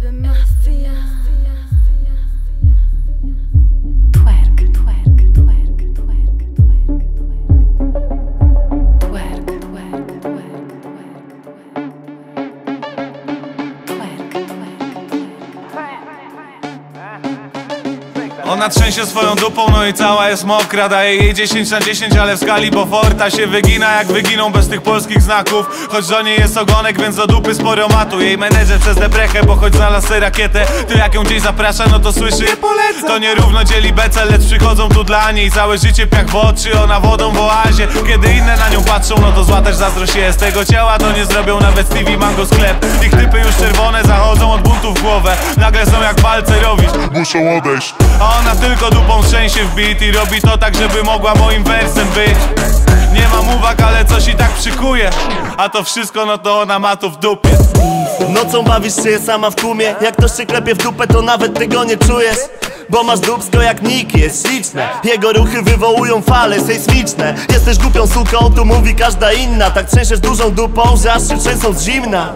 been Ona trzęsie swoją dupą, no i cała jest mokra. Daje jej 10 na 10, ale w skali Boforta się wygina jak wyginą bez tych polskich znaków. Choć do niej jest ogonek, więc do dupy sporo matu. Jej menedżer przez debrechę, bo choć znalazł sobie rakietę To jak ją gdzieś zaprasza, no to słyszy Nie polecę To nierówno dzieli bece, lecz przychodzą tu dla niej. Całe życie piach w oczy, ona wodą w oazie. Kiedy inne na nią patrzą, no to zła też zazdrość jest. Tego ciała to nie zrobią nawet Stevie Mango sklep. Ich typy już muszą odejść. A ona tylko dupą trzęsie w beat I robi to tak, żeby mogła moim wersem być. Nie mam uwag, ale coś i tak przykuje. A to wszystko, no to ona ma to w dupie. Nocą bawisz się sama w tłumie. Jak ktoś się klepie w dupę, to nawet tego nie czujesz. Bo masz dupsko jak Nick, jest śliczne. Jego ruchy wywołują fale sejsmiczne. Jesteś głupią suką, tu mówi każda inna. Tak trzęsiesz dużą dupą, że aż się trzęsą z zimna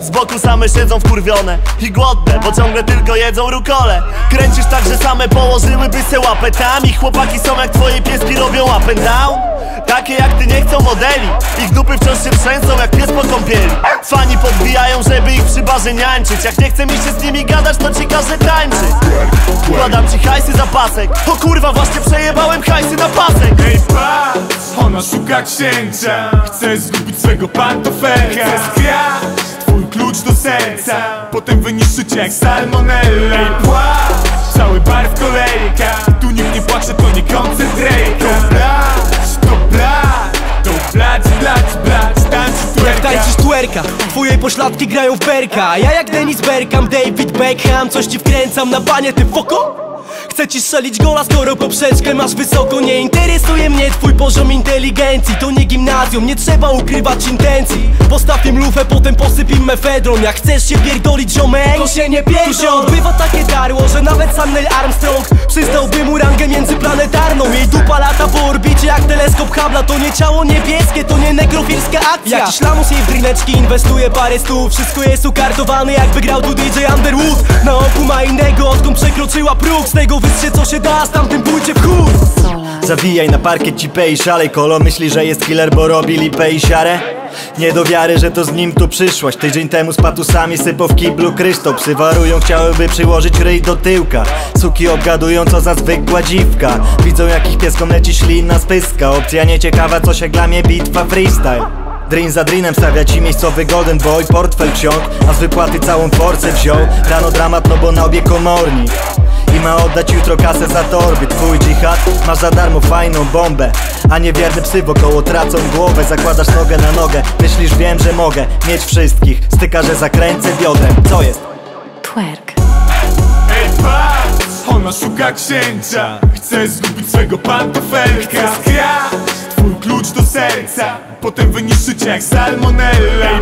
z boku same siedzą wkurwione i głodne, bo ciągle tylko jedzą rukole. Kręcisz tak, że same położyłyby se łapę. Tam I chłopaki są jak twoje pieski robią up and down Takie jak ty nie chcą modeli. Ich dupy wciąż się trzęsą jak pies po kąpieli. Fani podbijają, żeby ich przy barze niańczyć. Jak nie chce mi się z nimi gadać, to ci każę tańczyć. Kładam ci hajsy za pasek. O kurwa, właśnie przejebałem hajsy na pasek. Ej patrz, ona szuka księcia. Chce zgubić swego pantofelka Chce do serca. Potem wyniszczyć jak salmonella. Ej płacz, cały bar w kolejkach Tu nikt nie płacze, to nie koncert Drake'a To blać, to blać To blać, blać, blać Tańczy Jak twerka tańczysz twerka, twoje pośladki grają w berka. A Ja jak Dennis Bergkamp, David Beckham Coś ci wkręcam na banie, ty foko? Chcę ci strzelić gola, skoro poprzeczkę masz wysoko. Nie interesuje mnie twój poziom inteligencji. To nie gimnazjum, nie trzeba ukrywać intencji. Postaw im lufę, potem posyp im mefedron Jak chcesz się pierdolić ziomek, to się nie pierdol. Tu się odbywa takie darło, że nawet sam Neil Armstrong Przyznałby mu rangę międzyplanetarną Jej teleskop Hubble'a To nie ciało niebieskie, to nie nekrofilska akcja. Jakiś lamus jej w drineczki inwestuje parę stów Wszystko jest ukartowane jakby grał tu DJ Underwood. Na oku ma innego, odkąd przekroczyła próg. Z tego wystrze co się da, z tamtym pójdzie w chór Zawijaj na parkiet cipę i szalej Kolo. Myśli, że jest killer, bo robi lipę i siarę nie do wiary, że to z nim tu przyszłaś. Tydzień temu z patusami sypał w kiblu kryształ Psy chciałyby przyłożyć ryj do tyłka. Suki obgadują, co za zwykła dziwka. Widzą jakich pieskom leci ślina z pyska. Opcja nieciekawa, co się dla mnie bitwa freestyle. Drin za drinem stawia ci miejscowy golden boy Portfel ksiąg, a z wypłaty całą forcę wziął. Rano dramat, no bo na obie komorni i ma oddać jutro kasę za torby Twój dżihad masz za darmo fajną bombę. A niewierne psy wokoło tracą głowę. Zakładasz nogę na nogę. Myślisz wiem, że mogę mieć wszystkich. Styka, że zakręcę biodrem Co jest? twerk. Ej patrz, ona szuka księcia. Chce zgubić swego pantofelka. Chce skraść twój klucz do serca. Potem wyniszczyć jak salmonella